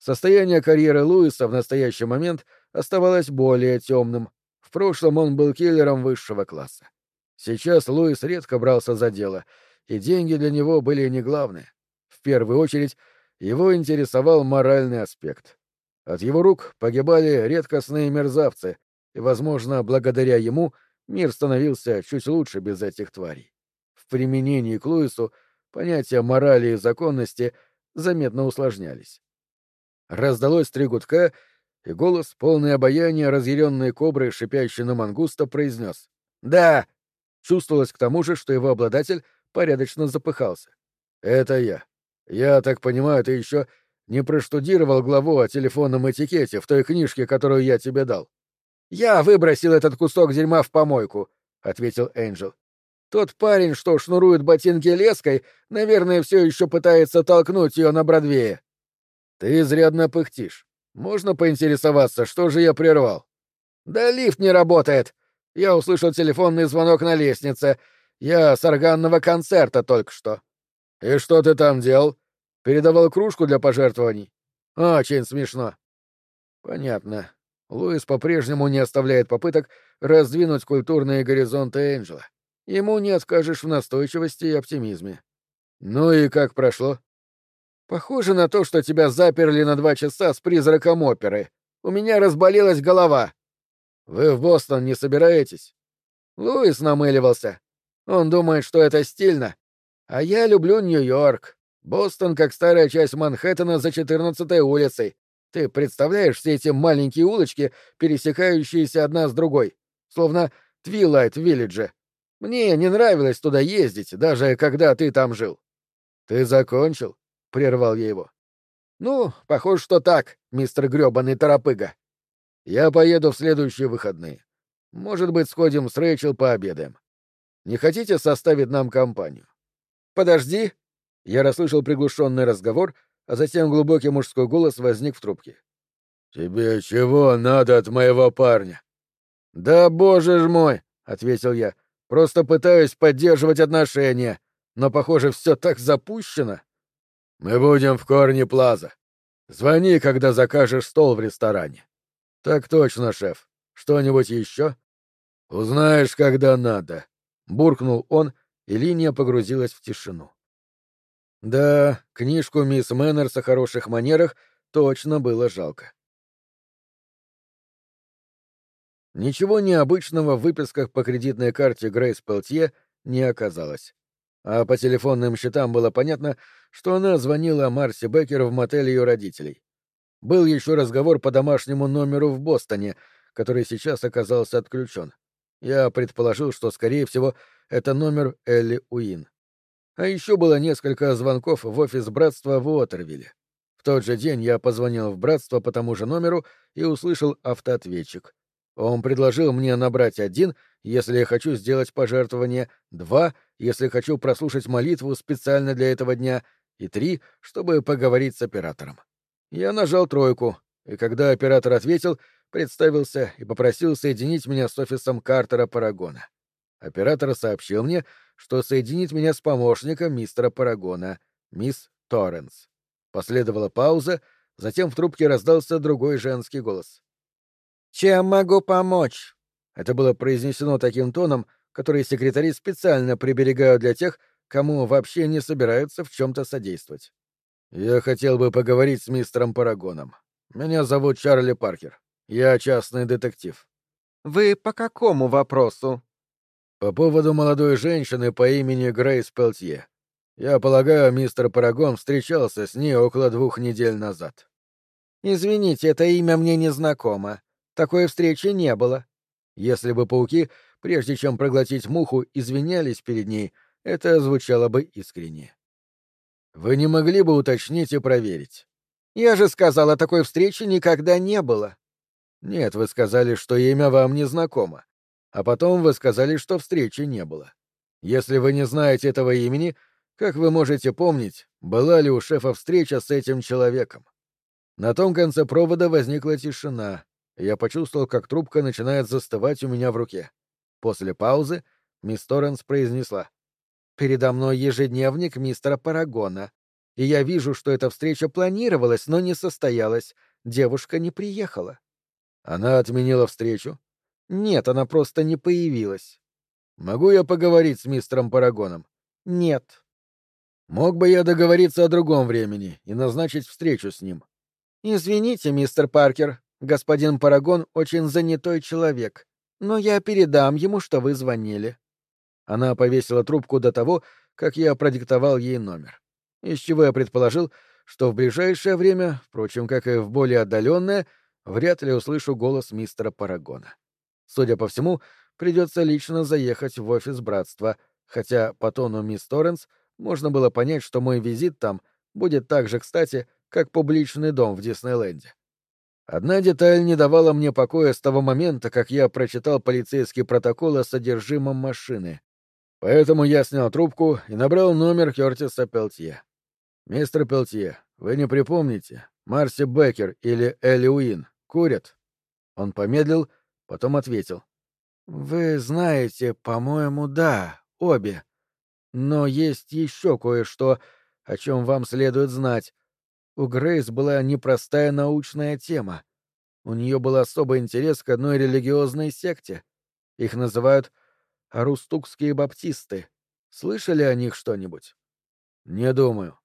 Состояние карьеры Луиса в настоящий момент оставалось более темным. В прошлом он был киллером высшего класса. Сейчас Луис редко брался за дело, и деньги для него были не главное. В первую очередь его интересовал моральный аспект. От его рук погибали редкостные мерзавцы, и, возможно, благодаря ему мир становился чуть лучше без этих тварей. В применении к Луису понятия морали и законности заметно усложнялись. Раздалось три гудка, и голос, полный обаяния разъяренной кобры, шипящей на мангуста, произнес «Да!» Чувствовалось к тому же, что его обладатель порядочно запыхался. «Это я. Я так понимаю, ты еще не проштудировал главу о телефонном этикете в той книжке, которую я тебе дал?» «Я выбросил этот кусок дерьма в помойку», — ответил Энджел. «Тот парень, что шнурует ботинки леской, наверное, все еще пытается толкнуть ее на Бродвее». «Ты изрядно пыхтишь. Можно поинтересоваться, что же я прервал?» «Да лифт не работает. Я услышал телефонный звонок на лестнице. Я с органного концерта только что». «И что ты там делал? Передавал кружку для пожертвований?» Очень смешно. Понятно. Луис по-прежнему не оставляет попыток раздвинуть культурные горизонты Энджела. Ему не откажешь в настойчивости и оптимизме. Ну и как прошло? Похоже на то, что тебя заперли на два часа с призраком оперы. У меня разболелась голова. Вы в Бостон не собираетесь? Луис намыливался. Он думает, что это стильно. А я люблю Нью-Йорк. Бостон как старая часть Манхэттена за 14-й улицей. Ты представляешь все эти маленькие улочки, пересекающиеся одна с другой? Словно Твилайт в. Мне не нравилось туда ездить, даже когда ты там жил. Ты закончил? — прервал я его. Ну, похоже, что так, мистер грёбаный торопыга. Я поеду в следующие выходные. Может быть, сходим с Рэйчел пообедаем. Не хотите составить нам компанию? Подожди. Я расслышал приглушенный разговор, а затем глубокий мужской голос возник в трубке. «Тебе чего надо от моего парня?» «Да боже ж мой!» — ответил я. «Просто пытаюсь поддерживать отношения, но, похоже, все так запущено». «Мы будем в Корне Плаза. Звони, когда закажешь стол в ресторане». «Так точно, шеф. Что-нибудь еще?» «Узнаешь, когда надо», — буркнул он, и линия погрузилась в тишину. Да, книжку мисс Мэннерс о хороших манерах точно было жалко. Ничего необычного в выписках по кредитной карте Грейс Пелтье не оказалось. А по телефонным счетам было понятно, что она звонила Марси Беккер в мотель ее родителей. Был еще разговор по домашнему номеру в Бостоне, который сейчас оказался отключен. Я предположил, что, скорее всего, это номер Элли Уин. А еще было несколько звонков в офис братства в Уотервилле. В тот же день я позвонил в братство по тому же номеру и услышал автоответчик. Он предложил мне набрать один, если я хочу сделать пожертвование, два, если хочу прослушать молитву специально для этого дня, и три, чтобы поговорить с оператором. Я нажал тройку, и когда оператор ответил, представился и попросил соединить меня с офисом Картера Парагона. Оператор сообщил мне, что соединит меня с помощником мистера Парагона, мисс Торренс. Последовала пауза, затем в трубке раздался другой женский голос. «Чем могу помочь?» Это было произнесено таким тоном, который секретари специально приберегают для тех, кому вообще не собираются в чем-то содействовать. «Я хотел бы поговорить с мистером Парагоном. Меня зовут Чарли Паркер. Я частный детектив». «Вы по какому вопросу?» По поводу молодой женщины по имени Грейс Пелтье. Я полагаю, мистер Парагон встречался с ней около двух недель назад. Извините, это имя мне не знакомо. Такой встречи не было. Если бы пауки, прежде чем проглотить муху, извинялись перед ней, это звучало бы искренне. Вы не могли бы уточнить и проверить? Я же сказала, такой встречи никогда не было. Нет, вы сказали, что имя вам не знакомо а потом вы сказали, что встречи не было. Если вы не знаете этого имени, как вы можете помнить, была ли у шефа встреча с этим человеком? На том конце провода возникла тишина, я почувствовал, как трубка начинает застывать у меня в руке. После паузы мисс Торренс произнесла. «Передо мной ежедневник мистера Парагона, и я вижу, что эта встреча планировалась, но не состоялась. Девушка не приехала». «Она отменила встречу?» Нет, она просто не появилась. Могу я поговорить с мистером Парагоном? Нет. Мог бы я договориться о другом времени и назначить встречу с ним? Извините, мистер Паркер, господин Парагон очень занятой человек, но я передам ему, что вы звонили. Она повесила трубку до того, как я продиктовал ей номер. Из чего я предположил, что в ближайшее время, впрочем, как и в более отдаленное, вряд ли услышу голос мистера Парагона. Судя по всему, придется лично заехать в офис братства, хотя по тону мисс Торренс можно было понять, что мой визит там будет так же кстати, как публичный дом в Диснейленде. Одна деталь не давала мне покоя с того момента, как я прочитал полицейский протокол о содержимом машины. Поэтому я снял трубку и набрал номер Кёртиса Пелтье. «Мистер Пелтье, вы не припомните, Марси Беккер или Элли Уин курят?» Он помедлил, Потом ответил. «Вы знаете, по-моему, да, обе. Но есть еще кое-что, о чем вам следует знать. У Грейс была непростая научная тема. У нее был особый интерес к одной религиозной секте. Их называют Арустукские баптисты. Слышали о них что-нибудь? Не думаю.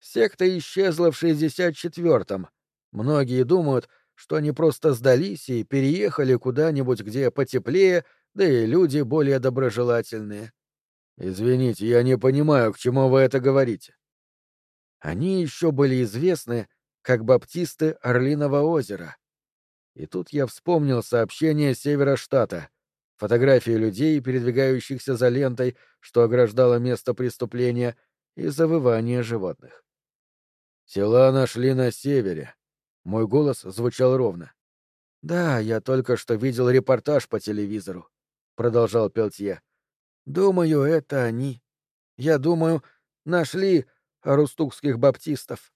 Секта исчезла в 64-м. Многие думают, что они просто сдались и переехали куда-нибудь, где потеплее, да и люди более доброжелательные. Извините, я не понимаю, к чему вы это говорите. Они еще были известны как баптисты Орлиного озера. И тут я вспомнил сообщение севера штата, фотографии людей, передвигающихся за лентой, что ограждало место преступления, и завывание животных. Тела нашли на севере. Мой голос звучал ровно. «Да, я только что видел репортаж по телевизору», — продолжал Пелтье. «Думаю, это они. Я думаю, нашли арустукских баптистов.